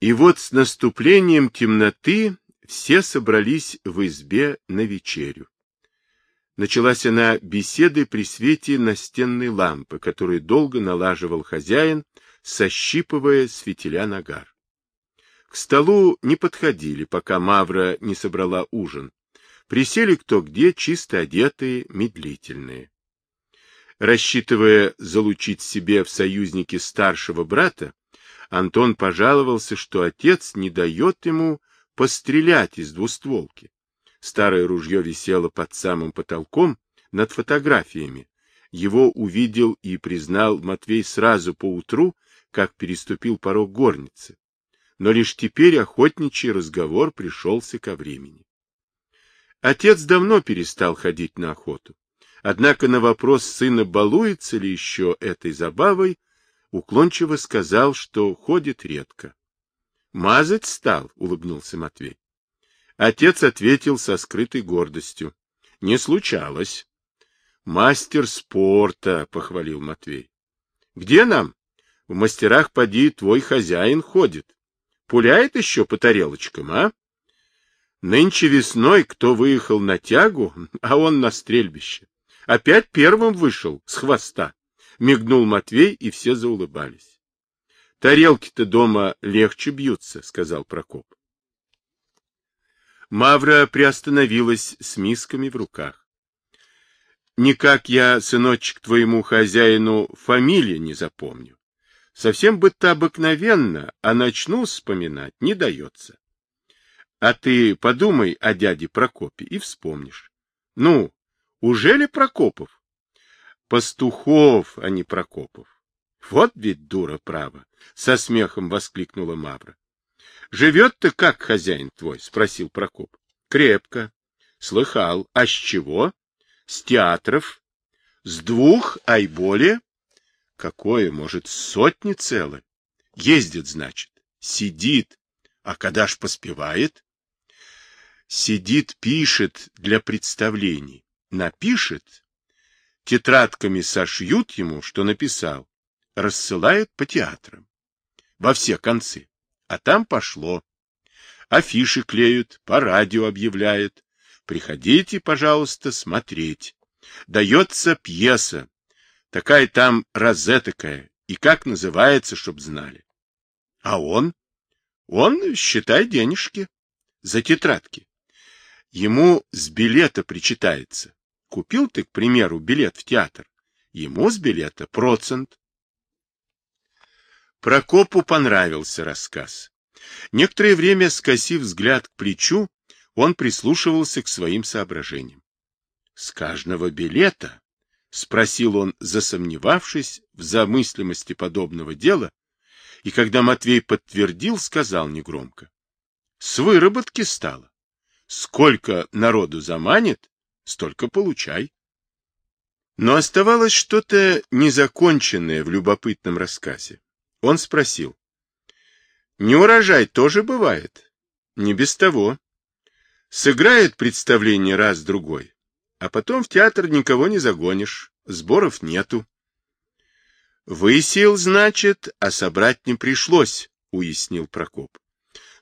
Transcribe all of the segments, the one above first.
И вот с наступлением темноты все собрались в избе на вечерю. Началась она беседой при свете настенной лампы, которую долго налаживал хозяин, сощипывая с фитиля нагар. К столу не подходили, пока Мавра не собрала ужин. Присели кто где, чисто одетые, медлительные. Рассчитывая залучить себе в союзники старшего брата, Антон пожаловался, что отец не дает ему пострелять из двустволки. Старое ружье висело под самым потолком над фотографиями. Его увидел и признал Матвей сразу поутру, как переступил порог горницы. Но лишь теперь охотничий разговор пришелся ко времени. Отец давно перестал ходить на охоту. Однако на вопрос сына, балуется ли еще этой забавой, уклончиво сказал, что ходит редко. — Мазать стал, — улыбнулся Матвей. Отец ответил со скрытой гордостью. — Не случалось. — Мастер спорта, — похвалил Матвей. — Где нам? В мастерах поди твой хозяин ходит. Пуляет еще по тарелочкам, а? Нынче весной кто выехал на тягу, а он на стрельбище. Опять первым вышел с хвоста. Мигнул Матвей, и все заулыбались. Тарелки-то дома легче бьются, сказал Прокоп. Мавра приостановилась с мисками в руках. Никак я, сыночек, твоему хозяину фамилии не запомню. Совсем бы-то обыкновенно, а начну вспоминать не дается. А ты подумай о дяде Прокопе и вспомнишь. Ну, уже ли Прокопов? Пастухов, а не Прокопов. Вот ведь дура право, со смехом воскликнула Мавра. Живет-то как хозяин твой? спросил Прокоп. Крепко. Слыхал. А с чего? С театров. С двух, а и более? Какое, может, сотни целы? Ездит, значит. Сидит. А когда ж поспевает? Сидит, пишет для представлений. Напишет, тетрадками сошьют ему, что написал, рассылают по театрам. Во все концы. А там пошло. Афиши клеют, по радио объявляют. Приходите, пожалуйста, смотреть. Дается пьеса. Такая там розетокая. И как называется, чтоб знали. А он? Он, считай, денежки. За тетрадки. Ему с билета причитается. Купил ты, к примеру, билет в театр. Ему с билета процент. Прокопу понравился рассказ. Некоторое время, скосив взгляд к плечу, он прислушивался к своим соображениям. — С каждого билета? — спросил он, засомневавшись в замыслимости подобного дела, и когда Матвей подтвердил, сказал негромко. — С выработки стало. Сколько народу заманит, столько получай. Но оставалось что-то незаконченное в любопытном рассказе. Он спросил. Не урожай тоже бывает? Не без того. Сыграет представление раз-другой, а потом в театр никого не загонишь, сборов нету. Высеял, значит, а собрать не пришлось, уяснил Прокоп.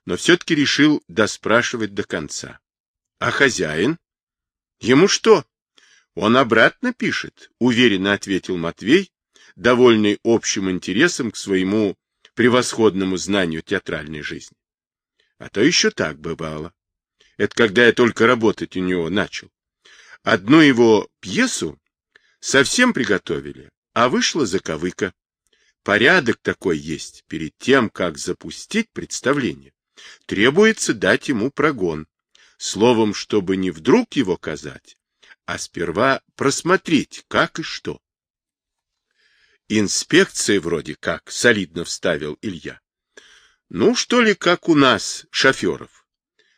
Но все-таки решил доспрашивать до конца. А хозяин? Ему что? Он обратно пишет, уверенно ответил Матвей, довольный общим интересом к своему превосходному знанию театральной жизни. А то еще так бывало. Это когда я только работать у него начал. Одну его пьесу совсем приготовили, а вышла заковыка. Порядок такой есть перед тем, как запустить представление. Требуется дать ему прогон. Словом, чтобы не вдруг его казать, а сперва просмотреть, как и что. Инспекция вроде как, солидно вставил Илья. Ну, что ли, как у нас, шоферов.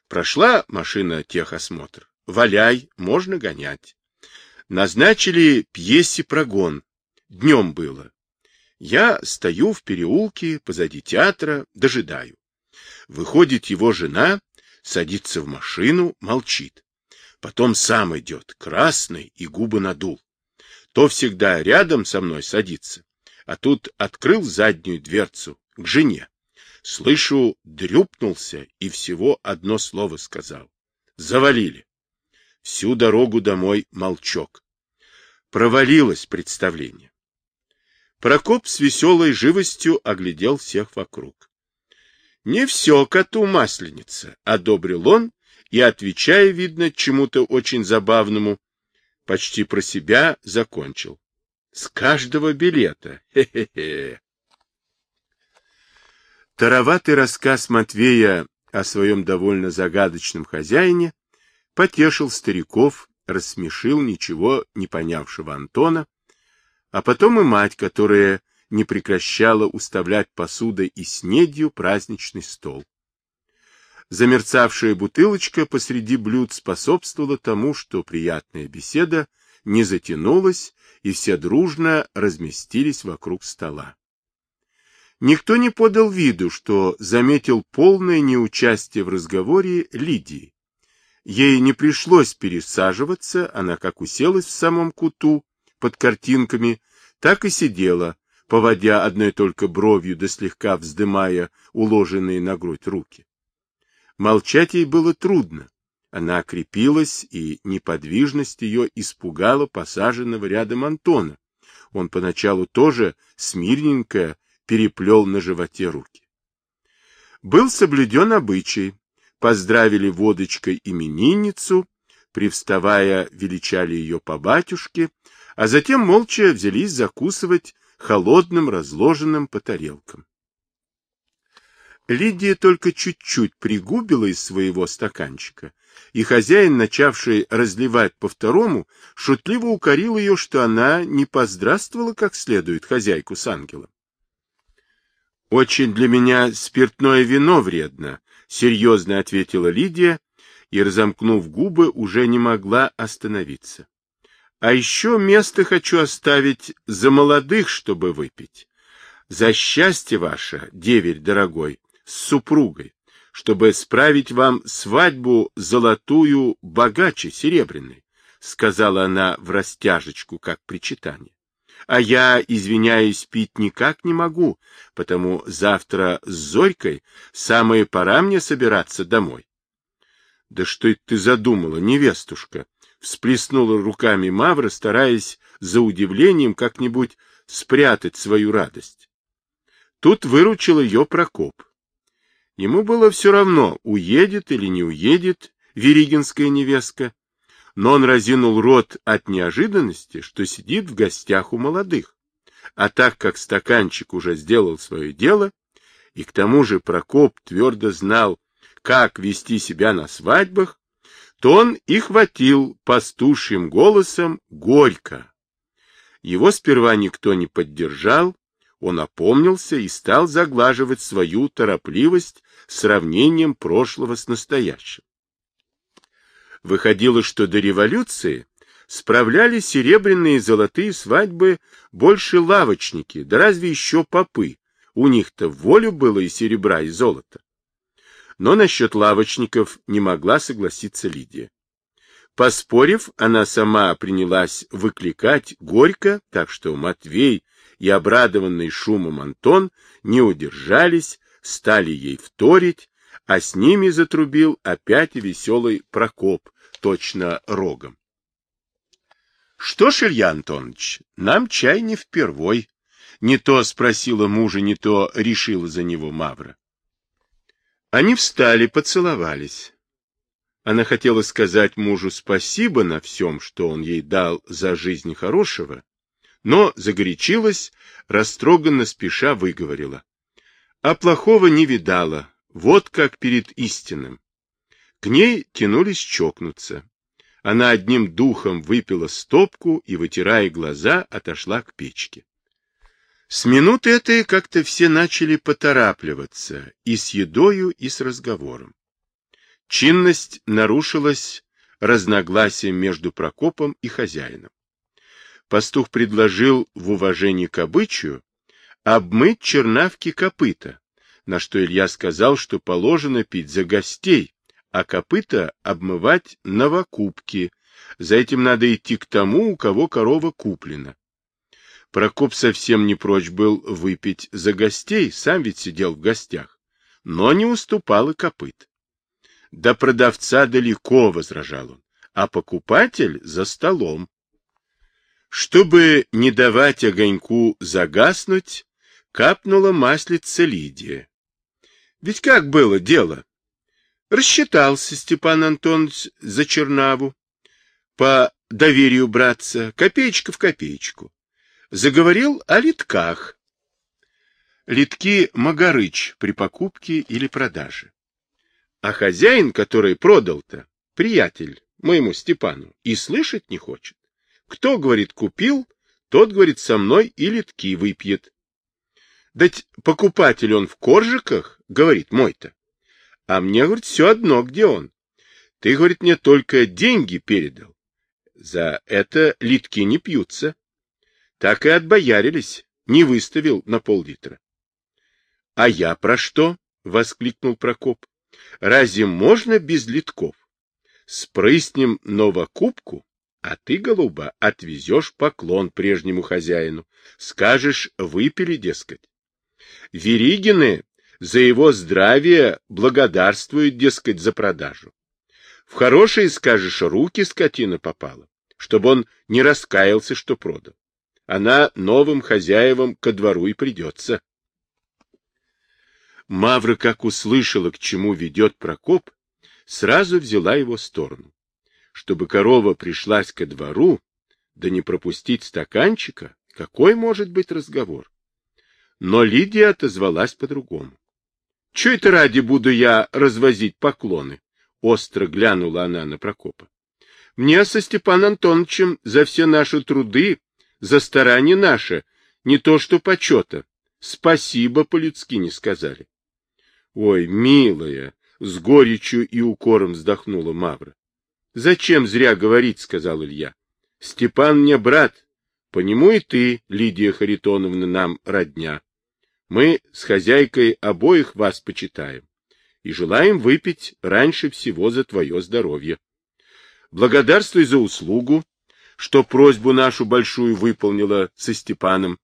Прошла машина техосмотр. Валяй, можно гонять. Назначили пьесе прогон. Днем было. Я стою в переулке позади театра, дожидаю. Выходит его жена, садится в машину, молчит. Потом сам идет, красный и губы надул то всегда рядом со мной садится, а тут открыл заднюю дверцу к жене. Слышу, дрюпнулся и всего одно слово сказал. Завалили. Всю дорогу домой молчок. Провалилось представление. Прокоп с веселой живостью оглядел всех вокруг. Не все коту масленица, одобрил он и, отвечая, видно, чему-то очень забавному, почти про себя закончил. С каждого билета. Хе-хе-хе. Тароватый рассказ Матвея о своем довольно загадочном хозяине потешил стариков, рассмешил ничего не понявшего Антона, а потом и мать, которая не прекращала уставлять посудой и снедью праздничный стол. Замерцавшая бутылочка посреди блюд способствовала тому, что приятная беседа не затянулась, и все дружно разместились вокруг стола. Никто не подал виду, что заметил полное неучастие в разговоре Лидии. Ей не пришлось пересаживаться, она как уселась в самом куту под картинками, так и сидела, поводя одной только бровью да слегка вздымая уложенные на грудь руки. Молчать ей было трудно. Она окрепилась, и неподвижность ее испугала посаженного рядом Антона. Он поначалу тоже смирненько переплел на животе руки. Был соблюден обычай. Поздравили водочкой именинницу, привставая, величали ее по батюшке, а затем молча взялись закусывать холодным, разложенным по тарелкам. Лидия только чуть-чуть пригубила из своего стаканчика, и хозяин, начавший разливать по второму, шутливо укорил ее, что она не поздравствовала как следует хозяйку с ангелом. «Очень для меня спиртное вино вредно», — серьезно ответила Лидия и, разомкнув губы, уже не могла остановиться. «А еще место хочу оставить за молодых, чтобы выпить. За счастье ваше, деверь дорогой, с супругой, чтобы справить вам свадьбу золотую богаче серебряной», — сказала она в растяжечку, как причитание а я, извиняюсь, пить никак не могу, потому завтра с Зорькой самое пора мне собираться домой. — Да что это ты задумала, невестушка? — всплеснула руками Мавра, стараясь за удивлением как-нибудь спрятать свою радость. Тут выручил ее Прокоп. Ему было все равно, уедет или не уедет Веригинская невестка, но он разинул рот от неожиданности, что сидит в гостях у молодых. А так как стаканчик уже сделал свое дело, и к тому же Прокоп твердо знал, как вести себя на свадьбах, то он и хватил пастушьим голосом горько. Его сперва никто не поддержал, он опомнился и стал заглаживать свою торопливость сравнением прошлого с настоящим. Выходило, что до революции справляли серебряные и золотые свадьбы больше лавочники, да разве еще попы. У них-то волю было и серебра, и золота. Но насчет лавочников не могла согласиться Лидия. Поспорив, она сама принялась выкликать горько, так что Матвей и обрадованный шумом Антон не удержались, стали ей вторить, а с ними затрубил опять веселый Прокоп, точно рогом. — Что ж, Илья Антонович, нам чай не впервой. Не то спросила мужа, не то решила за него Мавра. Они встали, поцеловались. Она хотела сказать мужу спасибо на всем, что он ей дал за жизнь хорошего, но загорячилась, растроганно спеша выговорила. А плохого не видала, вот как перед истинным. К ней тянулись чокнуться. Она одним духом выпила стопку и, вытирая глаза, отошла к печке. С минуты этой как-то все начали поторапливаться и с едою, и с разговором. Чинность нарушилась разногласием между Прокопом и хозяином. Пастух предложил в уважении к обычаю обмыть чернавки копыта, на что Илья сказал, что положено пить за гостей, а копыта обмывать новокупки. За этим надо идти к тому, у кого корова куплена. Прокоп совсем не прочь был выпить за гостей, сам ведь сидел в гостях. но не уступал и копыт. До продавца далеко, — возражал он, — а покупатель за столом. Чтобы не давать огоньку загаснуть, капнула маслица Лидия. Ведь как было дело? Рассчитался Степан Антонович за Чернаву. По доверию братца, копеечка в копеечку. Заговорил о литках. Литки Магарыч при покупке или продаже. А хозяин, который продал-то, приятель моему Степану, и слышать не хочет. Кто, говорит, купил, тот, говорит, со мной и литки выпьет. Дать покупатель он в коржиках, говорит мой-то. А мне, говорит, все одно, где он. Ты, говорит, мне только деньги передал. За это литки не пьются. Так и отбоярились, не выставил на пол-литра. — А я про что? — воскликнул Прокоп. — Разве можно без литков? Спрыснем новокубку, а ты, голуба, отвезешь поклон прежнему хозяину. Скажешь, выпили, дескать. Веригины за его здравие благодарствуют, дескать, за продажу. В хорошие, скажешь, руки скотина попала, чтобы он не раскаялся, что продал. Она новым хозяевам ко двору и придется. Мавра, как услышала, к чему ведет Прокоп, сразу взяла его сторону чтобы корова пришлась ко двору, да не пропустить стаканчика, какой может быть разговор? Но Лидия отозвалась по-другому. — Че это ради буду я развозить поклоны? — остро глянула она на Прокопа. — Мне со Степан Антоновичем за все наши труды, за старания наши, не то что почета, спасибо по-людски не сказали. — Ой, милая! — с горечью и укором вздохнула Мавра. — Зачем зря говорить, — сказал Илья. — Степан мне брат, по нему и ты, Лидия Харитоновна, нам родня. Мы с хозяйкой обоих вас почитаем и желаем выпить раньше всего за твое здоровье. Благодарствуй за услугу, что просьбу нашу большую выполнила со Степаном.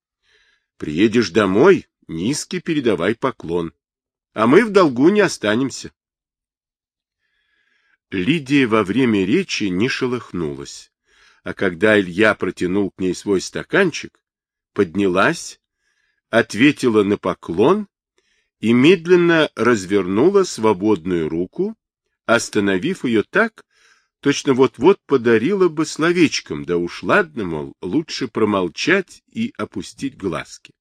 Приедешь домой, низкий передавай поклон, а мы в долгу не останемся. Лидия во время речи не шелохнулась, а когда Илья протянул к ней свой стаканчик, поднялась, ответила на поклон и медленно развернула свободную руку, остановив ее так, точно вот-вот подарила бы словечком, да уж ладно, мол, лучше промолчать и опустить глазки.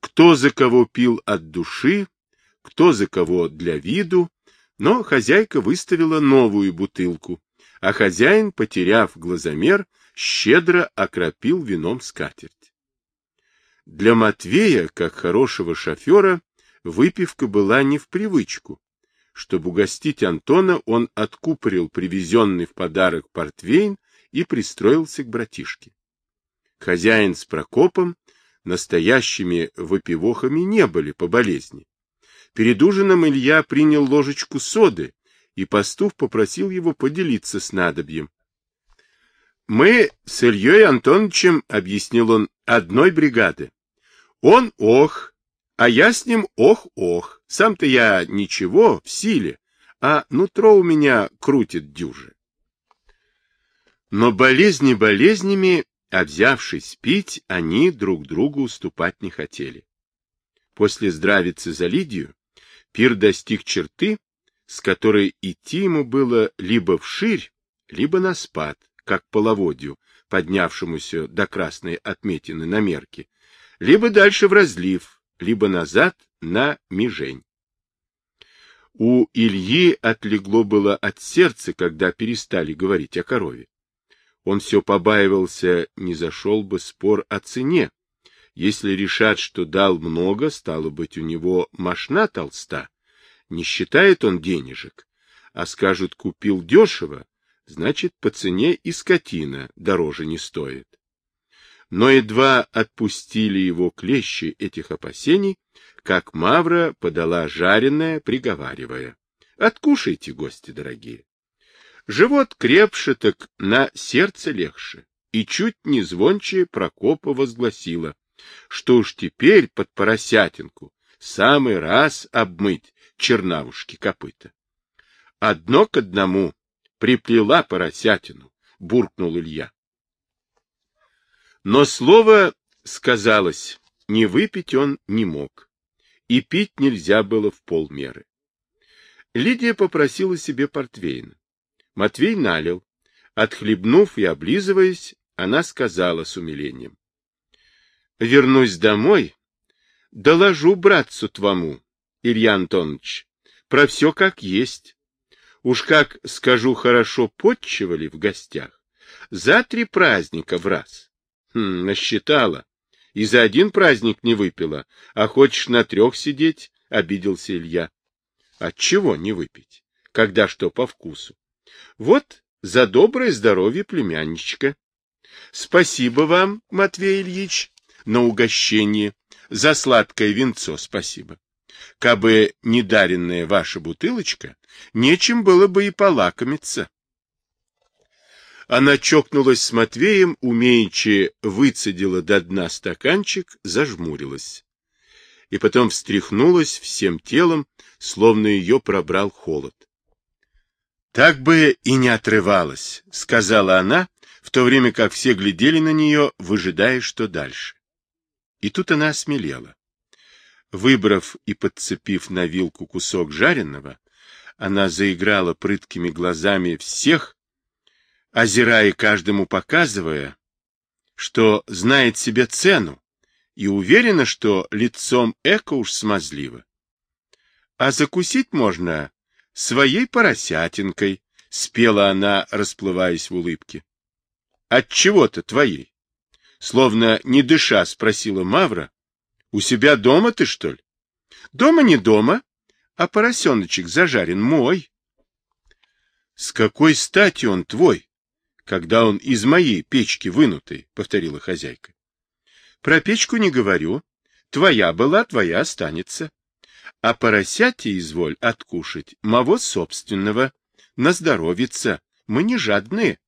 Кто за кого пил от души, кто за кого для виду, но хозяйка выставила новую бутылку, а хозяин, потеряв глазомер, щедро окропил вином скатерть. Для Матвея, как хорошего шофера, выпивка была не в привычку. Чтобы угостить Антона, он откупорил привезенный в подарок портвейн и пристроился к братишке. Хозяин с Прокопом настоящими выпивохами не были по болезни, Перед ужином Илья принял ложечку соды, и пастух попросил его поделиться с надобьем. «Мы с Ильей Антоновичем, — объяснил он, — одной бригады. Он ох, а я с ним ох-ох. Сам-то я ничего, в силе, а нутро у меня крутит дюжи. Но болезни болезнями, а взявшись пить, они друг другу уступать не хотели. После здравицы за Лидию Пир достиг черты, с которой идти ему было либо вширь, либо на спад, как половодью, поднявшемуся до красной отметины на мерке, либо дальше в разлив, либо назад на межень. У Ильи отлегло было от сердца, когда перестали говорить о корове. Он все побаивался, не зашел бы спор о цене, если решат, что дал много, стало быть, у него мошна толста, не считает он денежек, а скажут, купил дешево, значит, по цене и скотина дороже не стоит. Но едва отпустили его клещи этих опасений, как Мавра подала жареное, приговаривая. Откушайте, гости дорогие. Живот крепше, так на сердце легче. И чуть не звонче Прокопа возгласила что уж теперь под поросятинку самый раз обмыть чернавушки копыта. Одно к одному приплела поросятину, буркнул Илья. Но слово сказалось, не выпить он не мог, и пить нельзя было в полмеры. Лидия попросила себе портвейна. Матвей налил. Отхлебнув и облизываясь, она сказала с умилением. — Вернусь домой, доложу братцу твому, Илья Антонович, про все как есть. Уж как, скажу, хорошо подчивали в гостях. За три праздника в раз. Хм, насчитала. И за один праздник не выпила, а хочешь на трех сидеть, — обиделся Илья. Отчего не выпить, когда что по вкусу? Вот за доброе здоровье племянничка. Спасибо вам, Матвей Ильич, на угощение, за сладкое венцо спасибо. Кабы не даренная ваша бутылочка, нечем было бы и полакомиться. Она чокнулась с Матвеем, умеючи выцедила до дна стаканчик, зажмурилась. И потом встряхнулась всем телом, словно ее пробрал холод. Так бы и не отрывалась, сказала она, в то время как все глядели на нее, выжидая, что дальше. И тут она осмелела. Выбрав и подцепив на вилку кусок жареного, она заиграла прыткими глазами всех, озирая каждому показывая, что знает себе цену и уверена, что лицом эко уж смазливо. А закусить можно своей поросятинкой, — спела она, расплываясь в улыбке. — От чего-то твоей? Словно не дыша, спросила Мавра. — У себя дома ты, что ли? — Дома не дома, а поросеночек зажарен мой. — С какой стати он твой, когда он из моей печки вынутый? — повторила хозяйка. — Про печку не говорю. Твоя была, твоя останется а поросяте изволь откушать моего собственного, на здоровица, мы не жадные.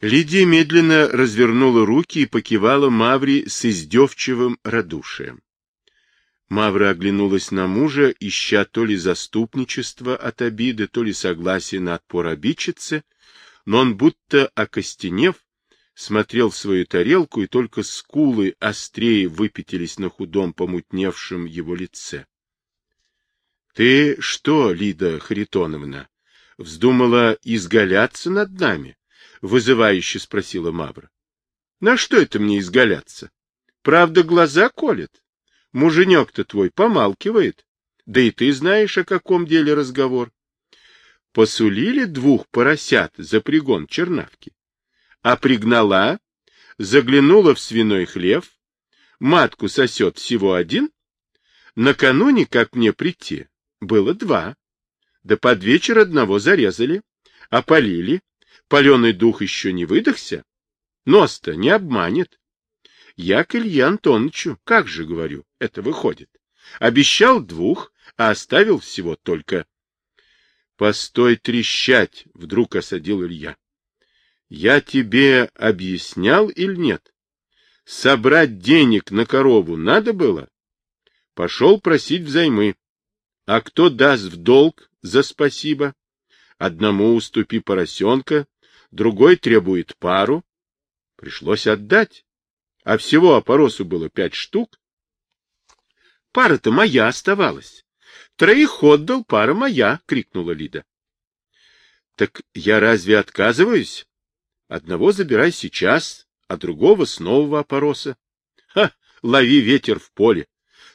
Лидия медленно развернула руки и покивала Маври с издевчивым радушием. Мавра оглянулась на мужа, ища то ли заступничество от обиды, то ли согласие на отпор обидчицы, но он, будто окостенев, смотрел в свою тарелку, и только скулы острее выпятились на худом помутневшем его лице. — Ты что, Лида Харитоновна, вздумала изгаляться над нами? — вызывающе спросила Мавра. — На что это мне изгаляться? Правда, глаза колет. Муженек-то твой помалкивает. Да и ты знаешь, о каком деле разговор. Посулили двух поросят за пригон чернавки. А пригнала, заглянула в свиной хлев, матку сосет всего один, накануне, как мне прийти, было два, да под вечер одного зарезали, опалили, паленый дух еще не выдохся, нос-то не обманет. Я к Илье Антоновичу, как же, говорю, это выходит. Обещал двух, а оставил всего только... Постой трещать, вдруг осадил Илья. Я тебе объяснял или нет? Собрать денег на корову надо было? Пошел просить взаймы. А кто даст в долг за спасибо? Одному уступи поросенка, другой требует пару. Пришлось отдать. А всего опоросу было пять штук. Пара-то моя оставалась. Троих отдал, пара моя, — крикнула Лида. — Так я разве отказываюсь? Одного забирай сейчас, а другого с нового опороса. Ха, лови ветер в поле.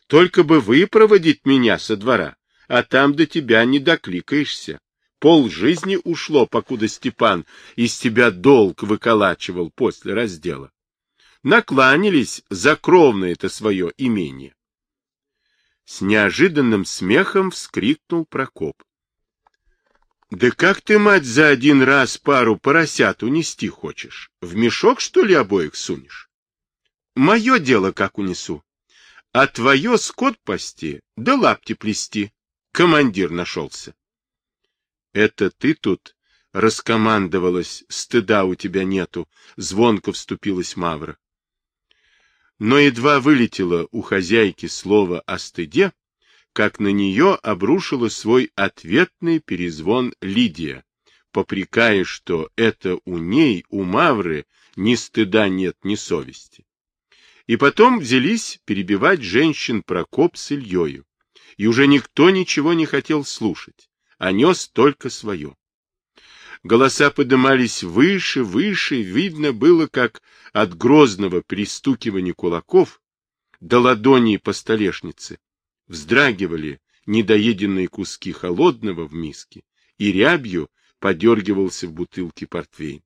Только бы выпроводить меня со двора, а там до тебя не докликаешься. Пол жизни ушло, покуда Степан из тебя долг выколачивал после раздела. Накланялись за кровное-то свое имение. С неожиданным смехом вскрикнул Прокоп. Да как ты, мать, за один раз пару поросят унести хочешь? В мешок, что ли, обоих сунешь? Мое дело, как унесу. А твое скот пасти, да лапти плести. Командир нашелся. Это ты тут раскомандовалась, стыда у тебя нету, звонко вступилась Мавра. Но едва вылетело у хозяйки слово о стыде, как на нее обрушила свой ответный перезвон Лидия, попрекая, что это у ней, у Мавры, ни стыда нет, ни совести. И потом взялись перебивать женщин Прокоп с Ильею, и уже никто ничего не хотел слушать, а нес только свое. Голоса подымались выше, выше, видно было, как от грозного пристукивания кулаков до ладоней по столешнице вздрагивали недоеденные куски холодного в миске, и рябью подергивался в бутылке портвейн.